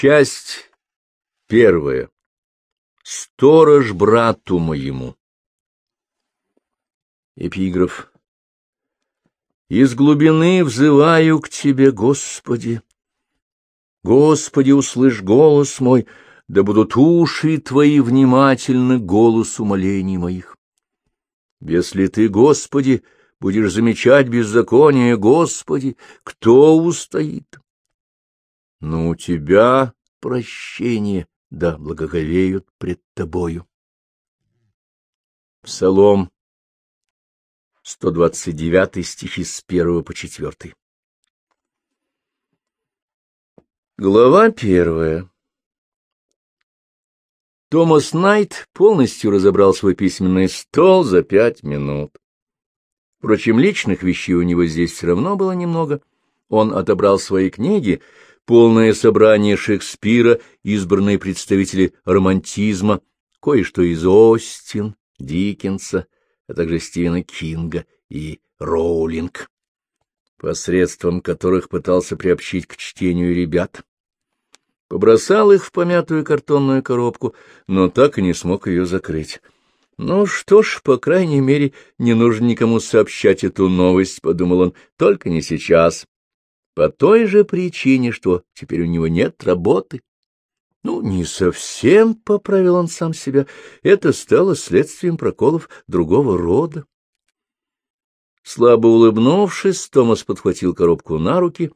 Часть первая. Сторож брату моему. Эпиграф. Из глубины взываю к Тебе, Господи. Господи, услышь голос мой, да будут уши Твои внимательны голосу молений моих. Если Ты, Господи, будешь замечать беззаконие, Господи, кто устоит? Но у тебя прощение, да благоговеют пред тобою. Псалом 129 стихи с 1 по 4. Глава первая. Томас Найт полностью разобрал свой письменный стол за пять минут. Впрочем, личных вещей у него здесь все равно было немного. Он отобрал свои книги, полное собрание Шекспира, избранные представители романтизма, кое-что из Остин, Диккенса, а также Стивена Кинга и Роулинг, посредством которых пытался приобщить к чтению ребят. Побросал их в помятую картонную коробку, но так и не смог ее закрыть. Ну что ж, по крайней мере, не нужно никому сообщать эту новость, — подумал он, — только не сейчас. По той же причине, что теперь у него нет работы. Ну, не совсем, — поправил он сам себя, — это стало следствием проколов другого рода. Слабо улыбнувшись, Томас подхватил коробку на руки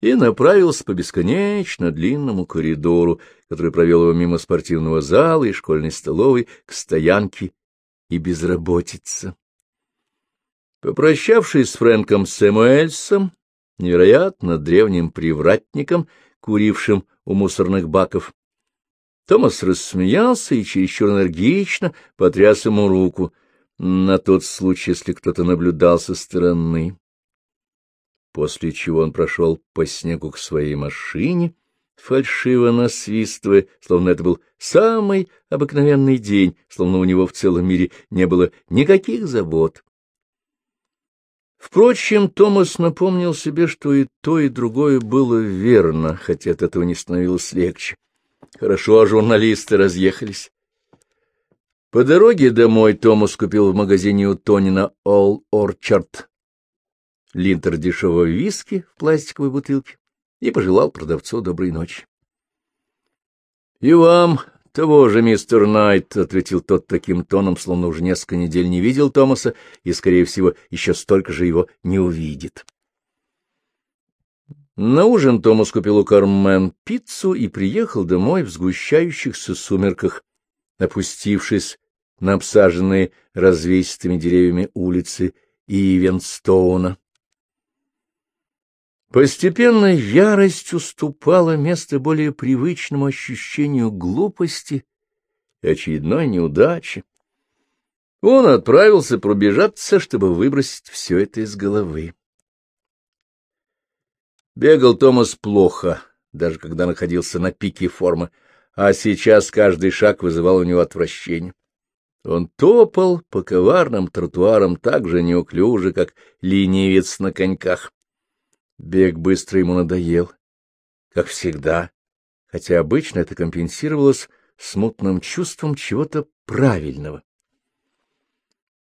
и направился по бесконечно длинному коридору, который провел его мимо спортивного зала и школьной столовой к стоянке и безработице. Попрощавшись с Фрэнком Сэмуэльсом, невероятно древним привратником, курившим у мусорных баков. Томас рассмеялся и чересчур энергично потряс ему руку, на тот случай, если кто-то наблюдал со стороны. После чего он прошел по снегу к своей машине, фальшиво насвистывая, словно это был самый обыкновенный день, словно у него в целом мире не было никаких забот. Впрочем, Томас напомнил себе, что и то, и другое было верно, хотя от этого не становилось легче. Хорошо, а журналисты разъехались. По дороге домой Томас купил в магазине у Тонина All Orchard литр дешевого виски в пластиковой бутылке и пожелал продавцу доброй ночи. — И вам — Того же, мистер Найт, — ответил тот таким тоном, словно уже несколько недель не видел Томаса и, скорее всего, еще столько же его не увидит. На ужин Томас купил у Кармен пиццу и приехал домой в сгущающихся сумерках, опустившись на обсаженные развесистыми деревьями улицы Ивенстоуна. Постепенно ярость уступала место более привычному ощущению глупости и очередной неудачи. Он отправился пробежаться, чтобы выбросить все это из головы. Бегал Томас плохо, даже когда находился на пике формы, а сейчас каждый шаг вызывал у него отвращение. Он топал по коварным тротуарам так же неуклюже, как ленивец на коньках. Бег быстро ему надоел, как всегда, хотя обычно это компенсировалось смутным чувством чего-то правильного.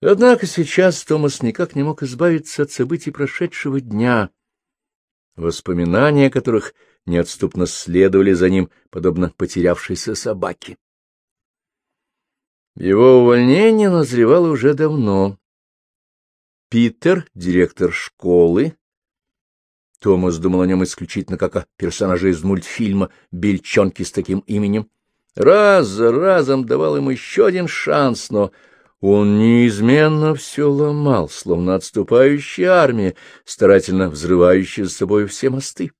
Однако сейчас Томас никак не мог избавиться от событий прошедшего дня, воспоминания которых неотступно следовали за ним, подобно потерявшейся собаке. Его увольнение назревало уже давно. Питер, директор школы, Томас думал о нем исключительно как о персонаже из мультфильма «Бельчонки с таким именем». Раз за разом давал ему еще один шанс, но он неизменно все ломал, словно отступающая армия, старательно взрывающая за собой все мосты.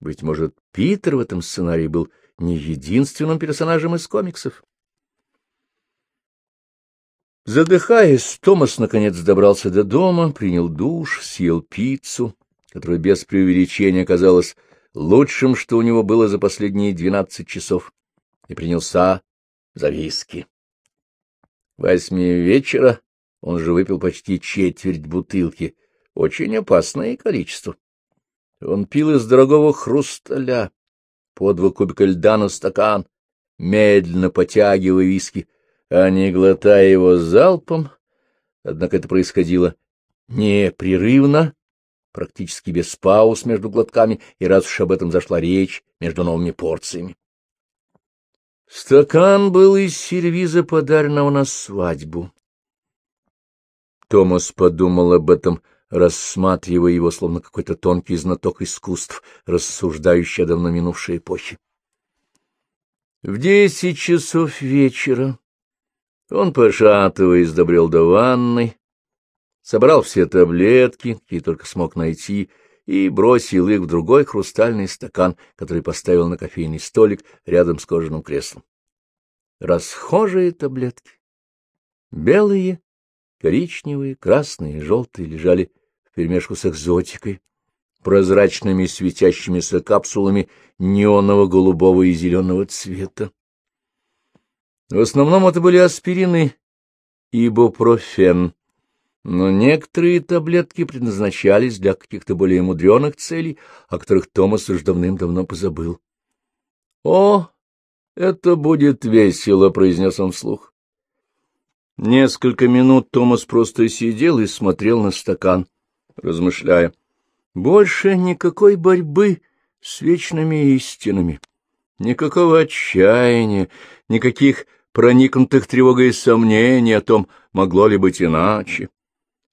Быть может, Питер в этом сценарии был не единственным персонажем из комиксов. Задыхаясь, Томас наконец добрался до дома, принял душ, съел пиццу, которое без преувеличения казалось лучшим, что у него было за последние двенадцать часов, и принялся за виски. Восьми вечера он же выпил почти четверть бутылки, очень опасное количество. Он пил из дорогого хрусталя, по два кубика льда на стакан, медленно потягивая виски, а не глотая его залпом. Однако это происходило непрерывно, практически без пауз между глотками, и раз уж об этом зашла речь между новыми порциями. Стакан был из сервиза, подаренного на свадьбу. Томас подумал об этом, рассматривая его, словно какой-то тонкий знаток искусств, рассуждающий о давно минувшей эпохе. В десять часов вечера он, пошатываясь, добрел до ванной, собрал все таблетки, какие только смог найти, и бросил их в другой хрустальный стакан, который поставил на кофейный столик рядом с кожаным креслом. Расхожие таблетки. Белые, коричневые, красные, желтые лежали вперемешку с экзотикой, прозрачными светящимися капсулами неонового голубого и зеленого цвета. В основном это были аспирины и ибупрофен, но некоторые таблетки предназначались для каких-то более мудреных целей, о которых Томас уж давным-давно позабыл. — О, это будет весело, — произнес он вслух. Несколько минут Томас просто сидел и смотрел на стакан, размышляя. Больше никакой борьбы с вечными истинами, никакого отчаяния, никаких проникнутых тревогой сомнений о том, могло ли быть иначе.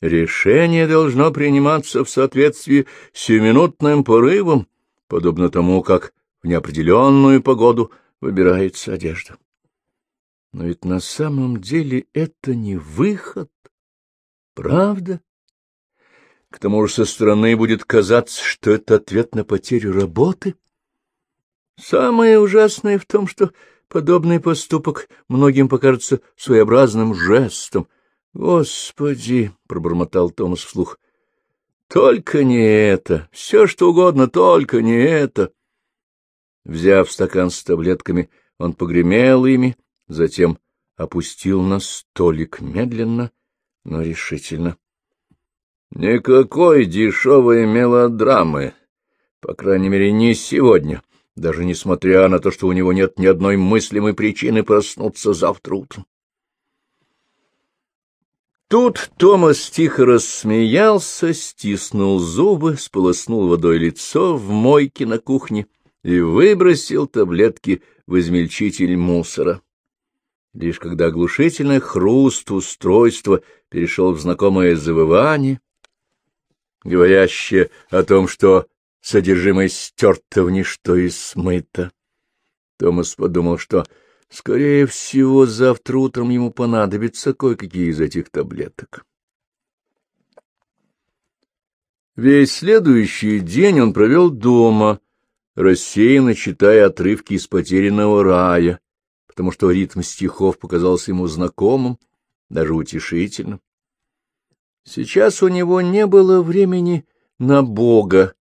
Решение должно приниматься в соответствии с сиюминутным порывом, подобно тому, как в неопределенную погоду выбирается одежда. Но ведь на самом деле это не выход, правда? К тому же со стороны будет казаться, что это ответ на потерю работы. Самое ужасное в том, что подобный поступок многим покажется своеобразным жестом — Господи, — пробормотал Томас вслух, — только не это, все что угодно, только не это. Взяв стакан с таблетками, он погремел ими, затем опустил на столик медленно, но решительно. Никакой дешевой мелодрамы, по крайней мере, не сегодня, даже несмотря на то, что у него нет ни одной мыслимой причины проснуться завтра утром. Тут Томас тихо рассмеялся, стиснул зубы, сполоснул водой лицо в мойке на кухне и выбросил таблетки в измельчитель мусора. Лишь когда оглушительный хруст устройства перешел в знакомое завывание, говорящее о том, что содержимое стерто в ничто и смыто, Томас подумал, что Скорее всего, завтра утром ему понадобятся кое-какие из этих таблеток. Весь следующий день он провел дома, рассеянно читая отрывки из «Потерянного рая», потому что ритм стихов показался ему знакомым, даже утешительным. Сейчас у него не было времени на Бога,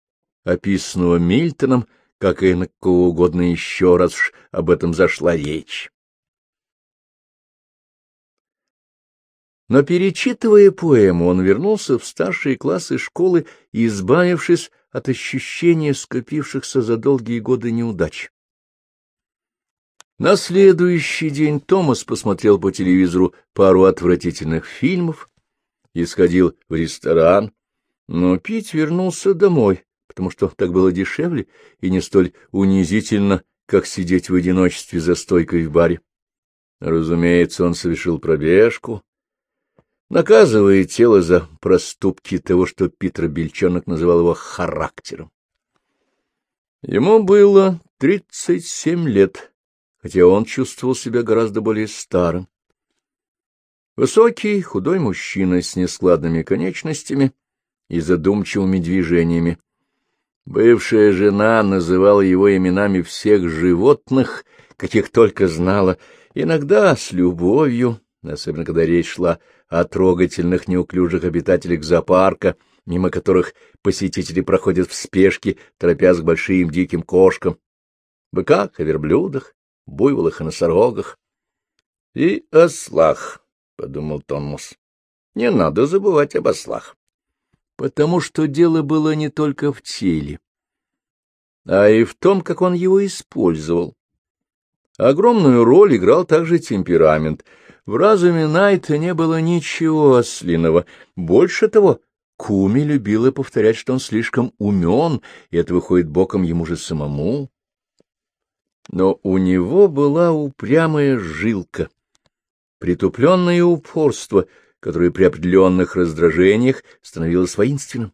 описанного Мильтоном, как и на кого угодно еще раз уж об этом зашла речь. Но, перечитывая поэму, он вернулся в старшие классы школы, избавившись от ощущения скопившихся за долгие годы неудач. На следующий день Томас посмотрел по телевизору пару отвратительных фильмов и сходил в ресторан, но Пить вернулся домой, потому что так было дешевле и не столь унизительно, как сидеть в одиночестве за стойкой в баре. Разумеется, он совершил пробежку, наказывая тело за проступки того, что Питер Бельчонок называл его характером. Ему было тридцать семь лет, хотя он чувствовал себя гораздо более старым. Высокий, худой мужчина с нескладными конечностями и задумчивыми движениями, Бывшая жена называла его именами всех животных, каких только знала, иногда с любовью, особенно когда речь шла о трогательных неуклюжих обитателях зоопарка, мимо которых посетители проходят в спешке, торопясь к большим диким кошкам, быках и верблюдах, буйволах и носорогах. — И ослах, — подумал Томас. — Не надо забывать об ослах потому что дело было не только в теле. а и в том, как он его использовал. Огромную роль играл также темперамент. В разуме Найта не было ничего ослиного. Больше того, Куми любила повторять, что он слишком умен, и это выходит боком ему же самому. Но у него была упрямая жилка, притупленное упорство, которое при определенных раздражениях становилось воинственным.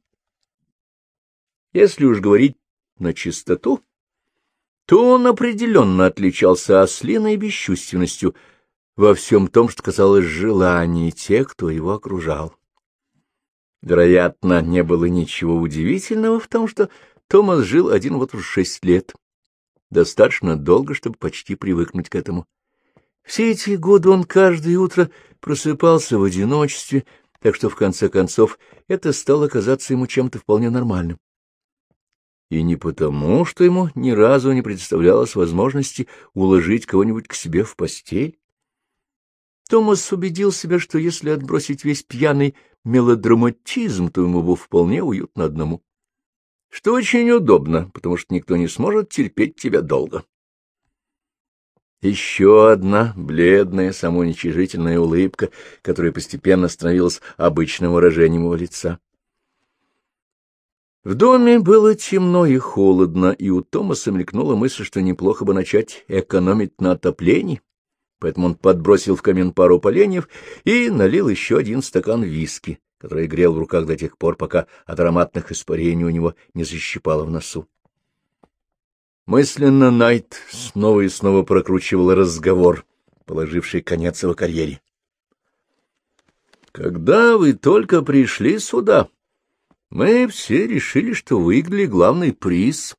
Если уж говорить на чистоту, то он определенно отличался ослиной бесчувственностью во всем том, что касалось желаний тех, кто его окружал. Вероятно, не было ничего удивительного в том, что Томас жил один вот уже шесть лет. Достаточно долго, чтобы почти привыкнуть к этому. Все эти годы он каждое утро просыпался в одиночестве, так что в конце концов это стало казаться ему чем-то вполне нормальным. И не потому, что ему ни разу не представлялось возможности уложить кого-нибудь к себе в постель. Томас убедил себя, что если отбросить весь пьяный мелодраматизм, то ему было вполне уютно одному. Что очень удобно, потому что никто не сможет терпеть тебя долго. Еще одна бледная, самоуничижительная улыбка, которая постепенно становилась обычным выражением его лица. В доме было темно и холодно, и у Томаса мелькнула мысль, что неплохо бы начать экономить на отоплении поэтому он подбросил в камин пару поленьев и налил еще один стакан виски, который грел в руках до тех пор, пока от ароматных испарений у него не защипало в носу. Мысленно Найт снова и снова прокручивал разговор, положивший конец его карьере. «Когда вы только пришли сюда, мы все решили, что выиграли главный приз»,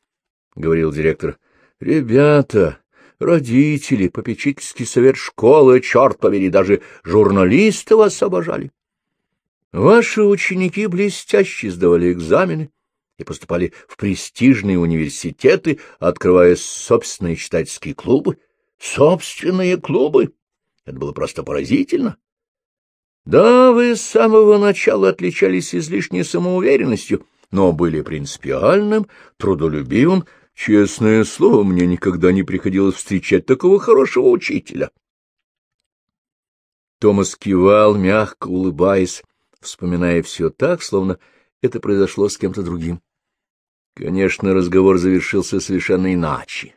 — говорил директор. «Ребята, Родители, попечительский совет школы, черт побери, даже журналисты вас обожали. Ваши ученики блестяще сдавали экзамены и поступали в престижные университеты, открывая собственные читательские клубы. Собственные клубы! Это было просто поразительно. Да, вы с самого начала отличались излишней самоуверенностью, но были принципиальным, трудолюбивым, Честное слово, мне никогда не приходилось встречать такого хорошего учителя. Томас кивал, мягко улыбаясь, вспоминая все так, словно это произошло с кем-то другим. Конечно, разговор завершился совершенно иначе.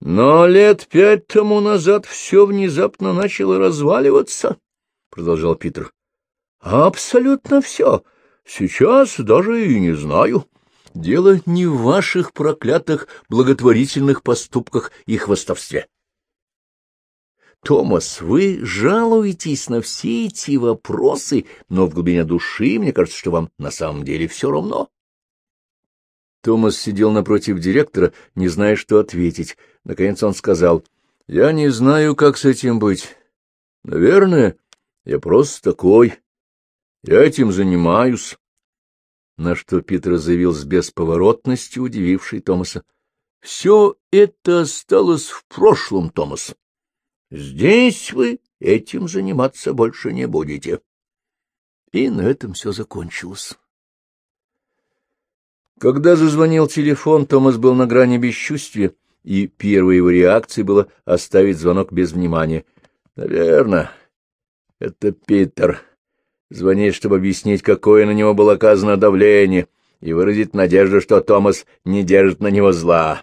Но лет пять тому назад все внезапно начало разваливаться, — продолжал Питер. — Абсолютно все. Сейчас даже и не знаю. Дело не в ваших проклятых благотворительных поступках и хвостовстве. Томас, вы жалуетесь на все эти вопросы, но в глубине души мне кажется, что вам на самом деле все равно. Томас сидел напротив директора, не зная, что ответить. Наконец он сказал, — Я не знаю, как с этим быть. Наверное, я просто такой. Я этим занимаюсь на что Питер заявил с бесповоротностью, удививший Томаса. — Все это осталось в прошлом, Томас. Здесь вы этим заниматься больше не будете. И на этом все закончилось. Когда зазвонил телефон, Томас был на грани бесчувствия, и первой его реакцией было оставить звонок без внимания. — Наверное, это Питер, Звонит, чтобы объяснить, какое на него было оказано давление, и выразить надежду, что Томас не держит на него зла.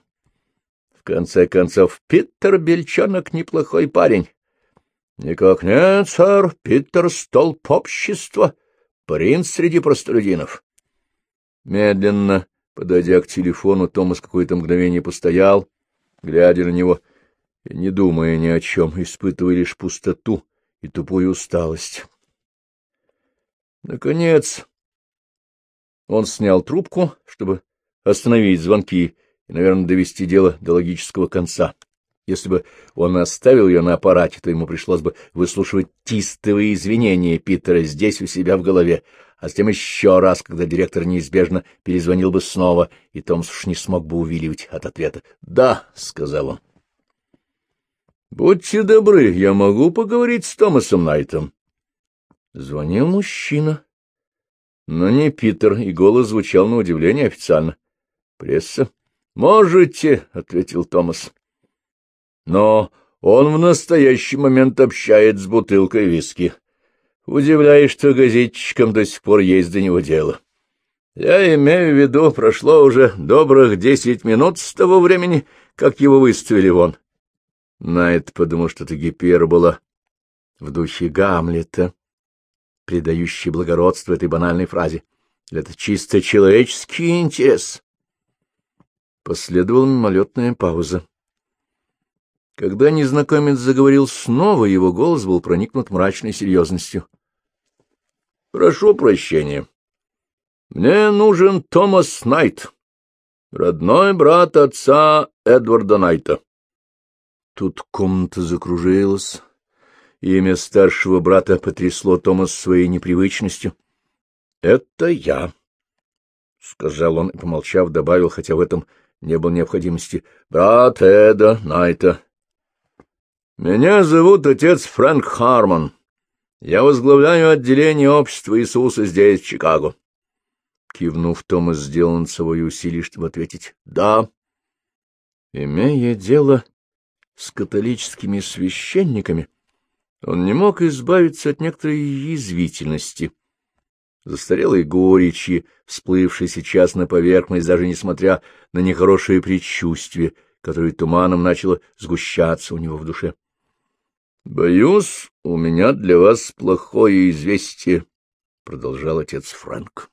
В конце концов, Питер Бельчонок неплохой парень. — Никак нет, сэр, Питер — столб общества, принц среди простолюдинов. Медленно, подойдя к телефону, Томас какое-то мгновение постоял, глядя на него и не думая ни о чем, испытывая лишь пустоту и тупую усталость. Наконец, он снял трубку, чтобы остановить звонки и, наверное, довести дело до логического конца. Если бы он оставил ее на аппарате, то ему пришлось бы выслушивать тистовые извинения Питера здесь у себя в голове, а затем еще раз, когда директор неизбежно перезвонил бы снова, и Томс уж не смог бы увиливать от ответа. «Да», — сказал он. «Будьте добры, я могу поговорить с Томасом Найтом?» Звонил мужчина. Но не Питер, и голос звучал на удивление официально. — Пресса. — Можете, — ответил Томас. — Но он в настоящий момент общает с бутылкой виски. Удивляюсь, что газетчикам до сих пор есть до него дело. Я имею в виду, прошло уже добрых десять минут с того времени, как его выставили вон. Найт подумал, что это гипербола в духе Гамлета, придающий благородство этой банальной фразе. Это чисто человеческий интерес. Последовала мимолетная пауза. Когда незнакомец заговорил снова, его голос был проникнут мрачной серьезностью. — Прошу прощения. Мне нужен Томас Найт, родной брат отца Эдварда Найта. Тут комната закружилась. Имя старшего брата потрясло Томас своей непривычностью. — Это я, — сказал он помолчав, добавил, хотя в этом не было необходимости. — Брат Эда Найта. — Меня зовут отец Фрэнк Хармон. Я возглавляю отделение общества Иисуса здесь, в Чикаго. Кивнув, Томас сделал над собой усилие, чтобы ответить «да». Имея дело с католическими священниками, он не мог избавиться от некоторой язвительности, застарелой горечи, всплывшей сейчас на поверхность, даже несмотря на нехорошее предчувствие, которое туманом начало сгущаться у него в душе. — Боюсь, у меня для вас плохое известие, — продолжал отец Франк.